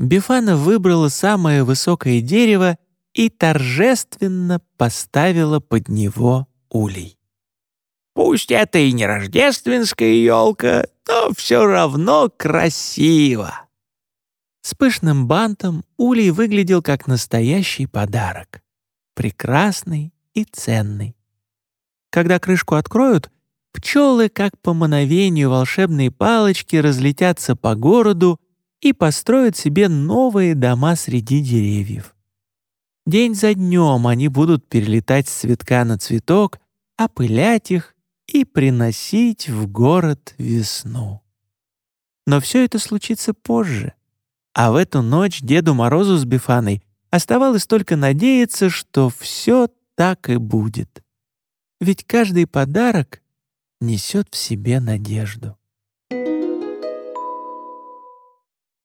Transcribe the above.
Бифана выбрала самое высокое дерево и торжественно поставила под него улей. «Пусть это и не рождественская елка, но все равно красиво!» С пышным бантом улей выглядел как настоящий подарок. Прекрасный и ценный. Когда крышку откроют, пчелы, как по мановению волшебной палочки, разлетятся по городу и построят себе новые дома среди деревьев. День за днем они будут перелетать с цветка на цветок, опылять их и приносить в город весну. Но все это случится позже. А в эту ночь Деду Морозу с Бифаной оставалось только надеяться, что все так и будет. Ведь каждый подарок несет в себе надежду.